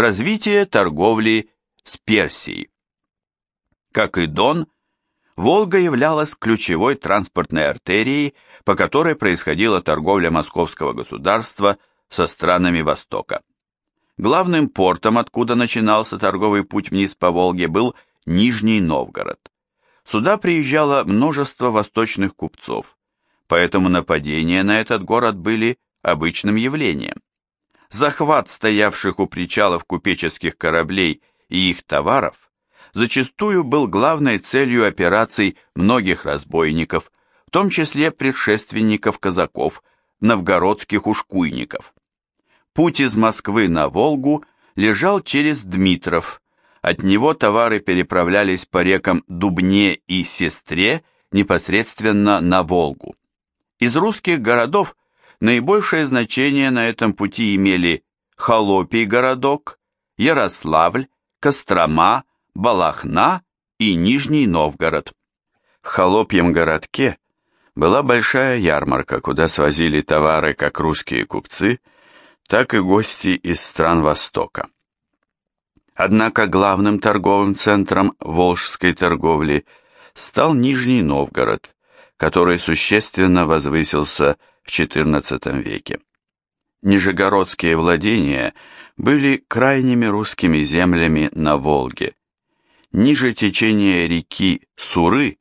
развитие торговли с Персией. Как и Дон, Волга являлась ключевой транспортной артерией, по которой происходила торговля московского государства со странами Востока. Главным портом, откуда начинался торговый путь вниз по Волге, был Нижний Новгород. Сюда приезжало множество восточных купцов, поэтому нападения на этот город были обычным явлением. Захват стоявших у причалов купеческих кораблей и их товаров зачастую был главной целью операций многих разбойников, в том числе предшественников казаков, новгородских ушкуйников. Путь из Москвы на Волгу лежал через Дмитров, от него товары переправлялись по рекам Дубне и Сестре непосредственно на Волгу. Из русских городов наибольшее значение на этом пути имели Холопий городок, Ярославль, Кострома, Балахна и Нижний Новгород. В Холопьем городке была большая ярмарка, куда свозили товары как русские купцы, так и гости из стран Востока. Однако главным торговым центром волжской торговли стал Нижний Новгород, который существенно возвысился XIV веке. Нижегородские владения были крайними русскими землями на Волге. Ниже течения реки Суры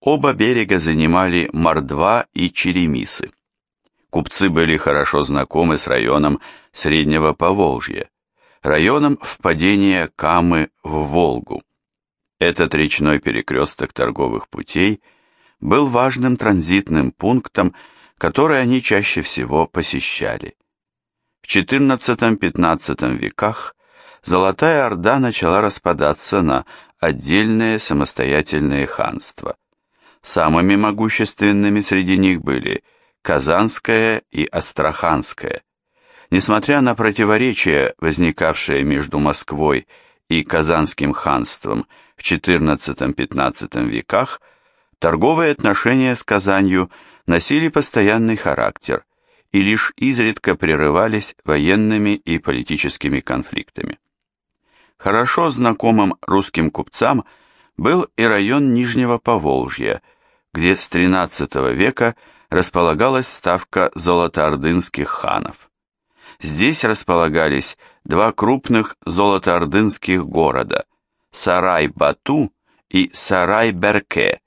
оба берега занимали Мордва и Черемисы. Купцы были хорошо знакомы с районом Среднего Поволжья, районом впадения Камы в Волгу. Этот речной перекресток торговых путей был важным транзитным пунктом, который они чаще всего посещали. В XIV-XV веках Золотая Орда начала распадаться на отдельные самостоятельные ханства. Самыми могущественными среди них были Казанское и Астраханское. Несмотря на противоречия, возникавшие между Москвой и Казанским ханством в XIV-XV веках, торговые отношения с Казанью носили постоянный характер и лишь изредка прерывались военными и политическими конфликтами. Хорошо знакомым русским купцам был и район Нижнего Поволжья, где с XIII века располагалась ставка золотоордынских ханов. Здесь располагались два крупных золотоордынских города – Сарай-Бату и Сарай-Берке,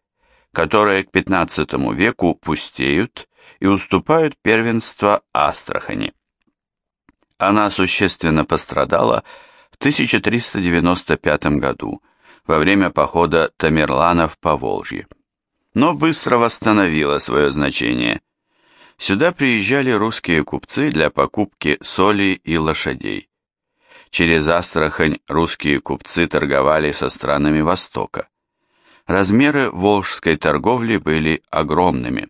которые к XV веку пустеют и уступают первенство Астрахани. Она существенно пострадала в 1395 году во время похода Тамерланов по Волжье, но быстро восстановила свое значение. Сюда приезжали русские купцы для покупки соли и лошадей. Через Астрахань русские купцы торговали со странами Востока. Размеры волжской торговли были огромными.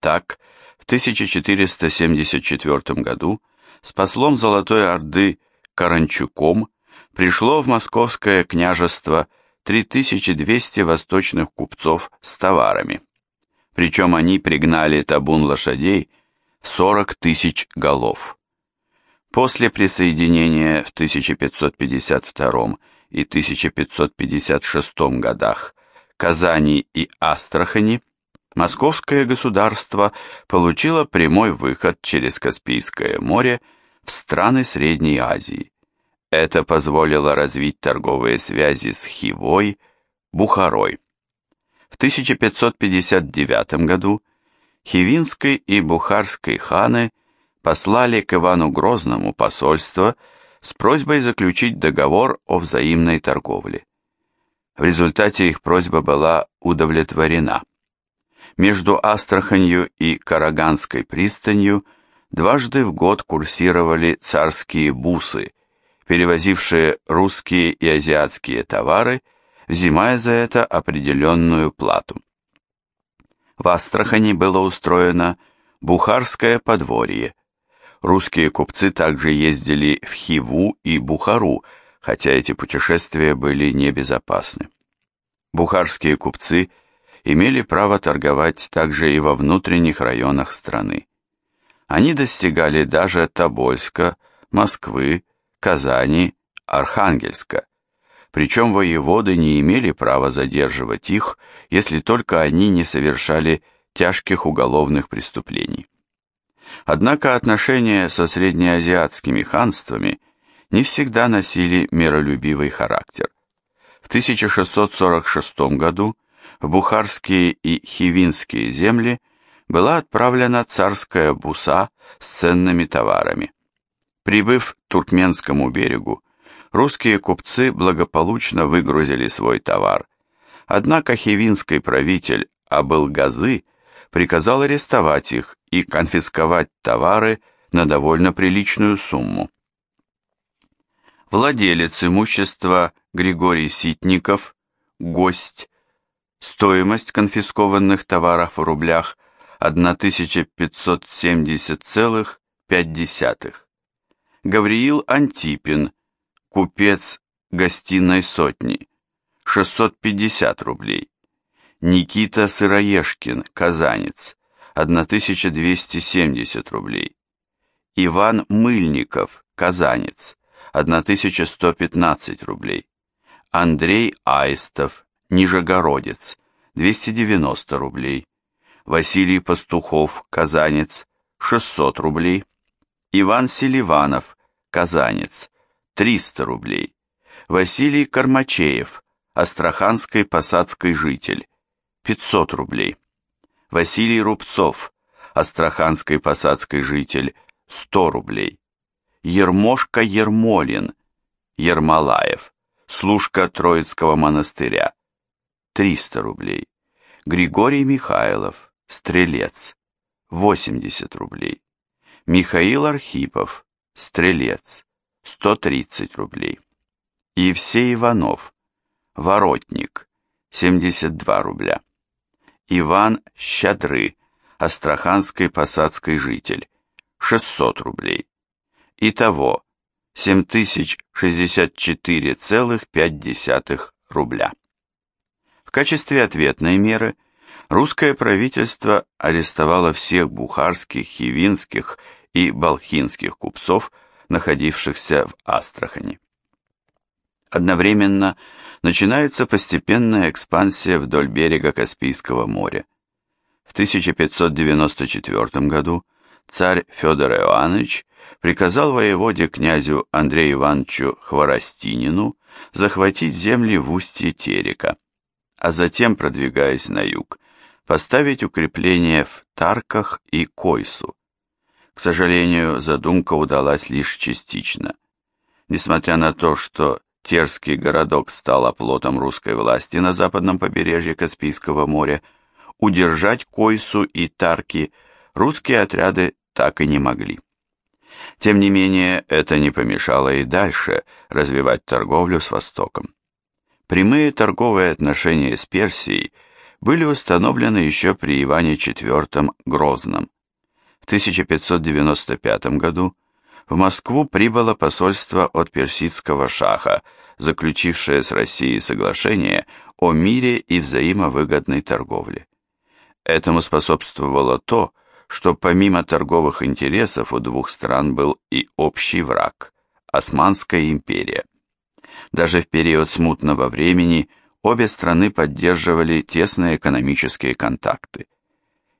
Так, в 1474 году с послом Золотой Орды Каранчуком пришло в московское княжество 3200 восточных купцов с товарами. Причем они пригнали табун лошадей в 40 тысяч голов. После присоединения в 1552 и 1556 годах Казани и Астрахани Московское государство получило прямой выход через Каспийское море в страны Средней Азии. Это позволило развить торговые связи с Хивой, Бухарой. В 1559 году Хивинский и Бухарский ханы послали к Ивану Грозному посольство с просьбой заключить договор о взаимной торговле. В результате их просьба была удовлетворена. Между Астраханью и Караганской пристанью – дважды в год курсировали царские бусы, перевозившие русские и азиатские товары, взимая за это определенную плату. В Астрахани было устроено Бухарское подворье. Русские купцы также ездили в Хиву и Бухару, хотя эти путешествия были небезопасны. Бухарские купцы имели право торговать также и во внутренних районах страны. Они достигали даже Тобольска, Москвы, Казани, Архангельска, причем воеводы не имели права задерживать их, если только они не совершали тяжких уголовных преступлений. Однако отношения со среднеазиатскими ханствами не всегда носили миролюбивый характер. В 1646 году в Бухарские и Хивинские земли была отправлена царская буса с ценными товарами. Прибыв к Туркменскому берегу, русские купцы благополучно выгрузили свой товар. Однако хивинский правитель Абылгазы приказал арестовать их и конфисковать товары на довольно приличную сумму. Владелец имущества Григорий Ситников, гость, стоимость конфискованных товаров в рублях 1570,5. Гавриил Антипин, купец гостиной сотни, 650 рублей. Никита Сыроежкин, казанец, 1270 рублей. Иван Мыльников, казанец, 1115 рублей. Андрей Аистов, Нижегородец, 290 рублей. Василий Пастухов, казанец, 600 рублей. Иван Селиванов, казанец, 300 рублей. Василий Кормачеев, астраханский посадский житель, 500 рублей. Василий Рубцов, астраханский посадский житель, 100 рублей. Ермошка Ермолин, Ермолаев, служка Троицкого монастыря, 300 рублей. Григорий Михайлов, стрелец, 80 рублей. Михаил Архипов, стрелец, 130 рублей. Евсей Иванов, воротник, 72 рубля. Иван Щадры, астраханский посадский житель, 600 рублей. Итого 7064,5 рубля. В качестве ответной меры русское правительство арестовало всех бухарских, хивинских и балхинских купцов, находившихся в Астрахани. Одновременно начинается постепенная экспансия вдоль берега Каспийского моря. В 1594 году царь Федор Иоаннович приказал воеводе князю Андрею Ивановичу Хворостинину захватить земли в устье Терека, а затем, продвигаясь на юг, поставить укрепления в Тарках и Койсу. К сожалению, задумка удалась лишь частично. Несмотря на то, что Терский городок стал оплотом русской власти на западном побережье Каспийского моря, удержать Койсу и Тарки русские отряды так и не могли. Тем не менее, это не помешало и дальше развивать торговлю с Востоком. Прямые торговые отношения с Персией были установлены еще при Иване IV Грозном. В 1595 году в Москву прибыло посольство от персидского шаха, заключившее с Россией соглашение о мире и взаимовыгодной торговле. Этому способствовало то, что помимо торговых интересов у двух стран был и общий враг – Османская империя. Даже в период смутного времени обе страны поддерживали тесные экономические контакты.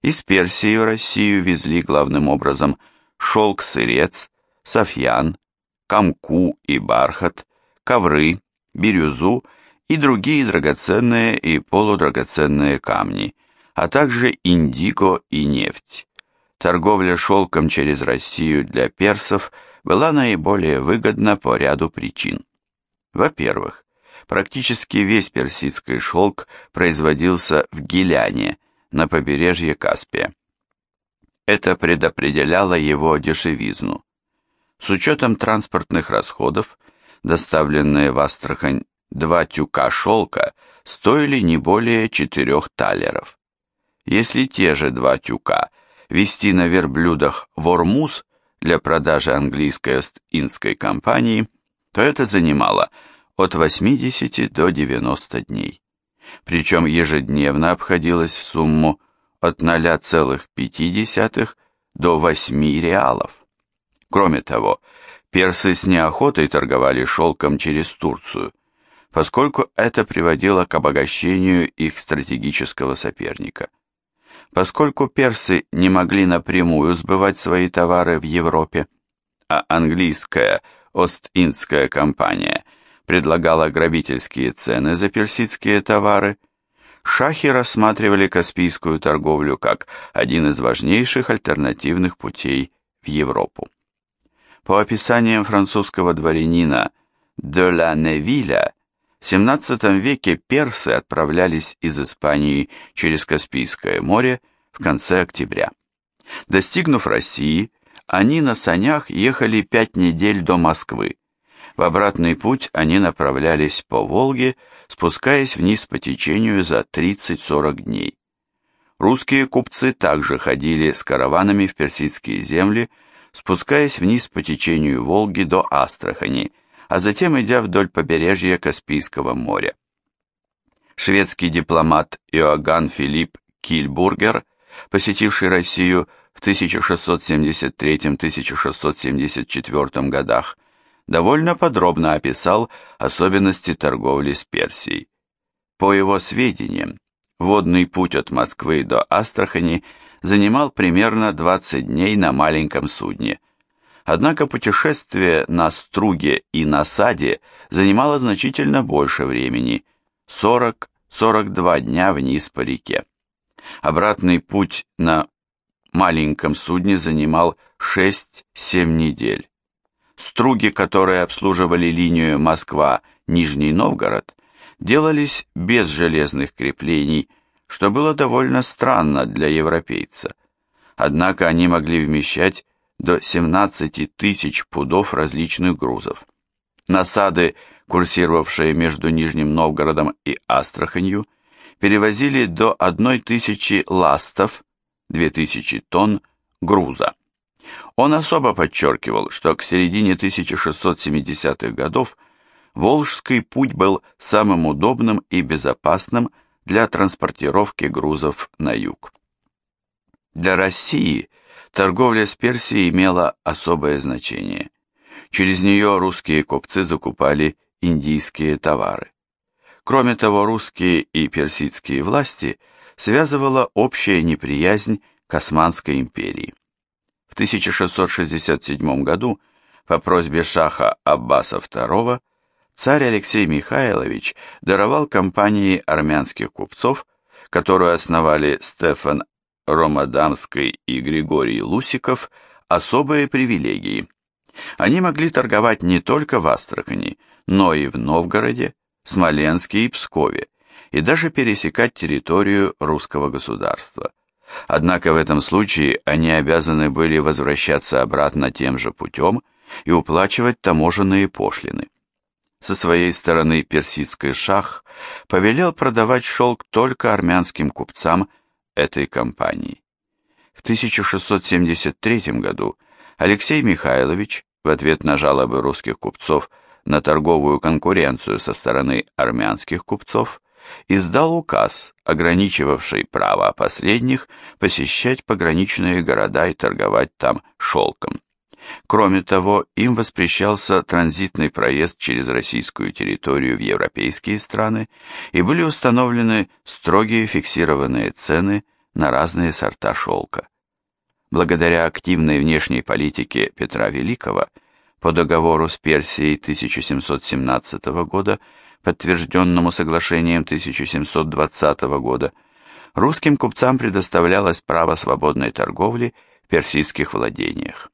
Из Персии в Россию везли главным образом шелк-сырец, софьян, камку и бархат, ковры, бирюзу и другие драгоценные и полудрагоценные камни, а также индиго и нефть. Торговля шелком через Россию для персов была наиболее выгодна по ряду причин. Во-первых, практически весь персидский шелк производился в Гиляне, на побережье Каспия. Это предопределяло его дешевизну. С учетом транспортных расходов, доставленные в Астрахань два тюка шелка стоили не более четырех талеров. Если те же два тюка вести на верблюдах в Ормуз для продажи английской Ост-Индской компании, то это занимало от 80 до 90 дней. Причем ежедневно обходилось в сумму от 0,5 до 8 реалов. Кроме того, Персы с неохотой торговали шелком через Турцию, поскольку это приводило к обогащению их стратегического соперника. Поскольку персы не могли напрямую сбывать свои товары в Европе, а английская Ост-Индская компания предлагала грабительские цены за персидские товары, шахи рассматривали Каспийскую торговлю как один из важнейших альтернативных путей в Европу. По описаниям французского дворянина де ла Невиля, в XVII веке персы отправлялись из Испании через Каспийское море в конце октября. Достигнув России, они на санях ехали пять недель до Москвы. В обратный путь они направлялись по Волге, спускаясь вниз по течению за 30-40 дней. Русские купцы также ходили с караванами в персидские земли, спускаясь вниз по течению Волги до Астрахани, а затем идя вдоль побережья Каспийского моря. Шведский дипломат Иоганн Филипп Кильбургер, посетивший Россию в 1673-1674 годах, довольно подробно описал особенности торговли с Персией. По его сведениям, водный путь от Москвы до Астрахани занимал примерно 20 дней на маленьком судне – Однако путешествие на струге и на саде занимало значительно больше времени – 40-42 дня вниз по реке. Обратный путь на маленьком судне занимал 6-7 недель. Струги, которые обслуживали линию Москва-Нижний Новгород, делались без железных креплений, что было довольно странно для европейца. Однако они могли вмещать до 17 тысяч пудов различных грузов. Насады, курсировавшие между Нижним Новгородом и Астраханью, перевозили до 1 тысячи ластов, 2000 тонн, груза. Он особо подчеркивал, что к середине 1670-х годов Волжский путь был самым удобным и безопасным для транспортировки грузов на юг. Для России – торговля с Персией имела особое значение. Через нее русские купцы закупали индийские товары. Кроме того, русские и персидские власти связывала общая неприязнь к Османской империи. В 1667 году по просьбе шаха Аббаса II царь Алексей Михайлович даровал компании армянских купцов, которую основали Стефан Ромадамской и Григорий Лусиков особые привилегии. Они могли торговать не только в Астрахани, но и в Новгороде, Смоленске и Пскове, и даже пересекать территорию русского государства. Однако в этом случае они обязаны были возвращаться обратно тем же путем и уплачивать таможенные пошлины. Со своей стороны персидский шах повелел продавать шелк только армянским купцам этой компании. В 1673 году Алексей Михайлович в ответ на жалобы русских купцов на торговую конкуренцию со стороны армянских купцов издал указ, ограничивавший право последних посещать пограничные города и торговать там шелком. Кроме того, им воспрещался транзитный проезд через российскую территорию в европейские страны и были установлены строгие фиксированные цены на разные сорта шелка. Благодаря активной внешней политике Петра Великого по договору с Персией 1717 года, подтвержденному соглашением 1720 года, русским купцам предоставлялось право свободной торговли в персидских владениях.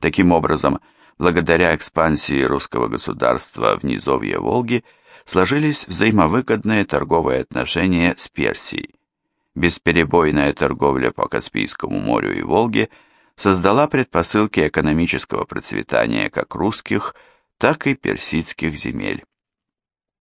Таким образом, благодаря экспансии русского государства в низовье Волги сложились взаимовыгодные торговые отношения с Персией. Бесперебойная торговля по Каспийскому морю и Волге создала предпосылки экономического процветания как русских, так и персидских земель.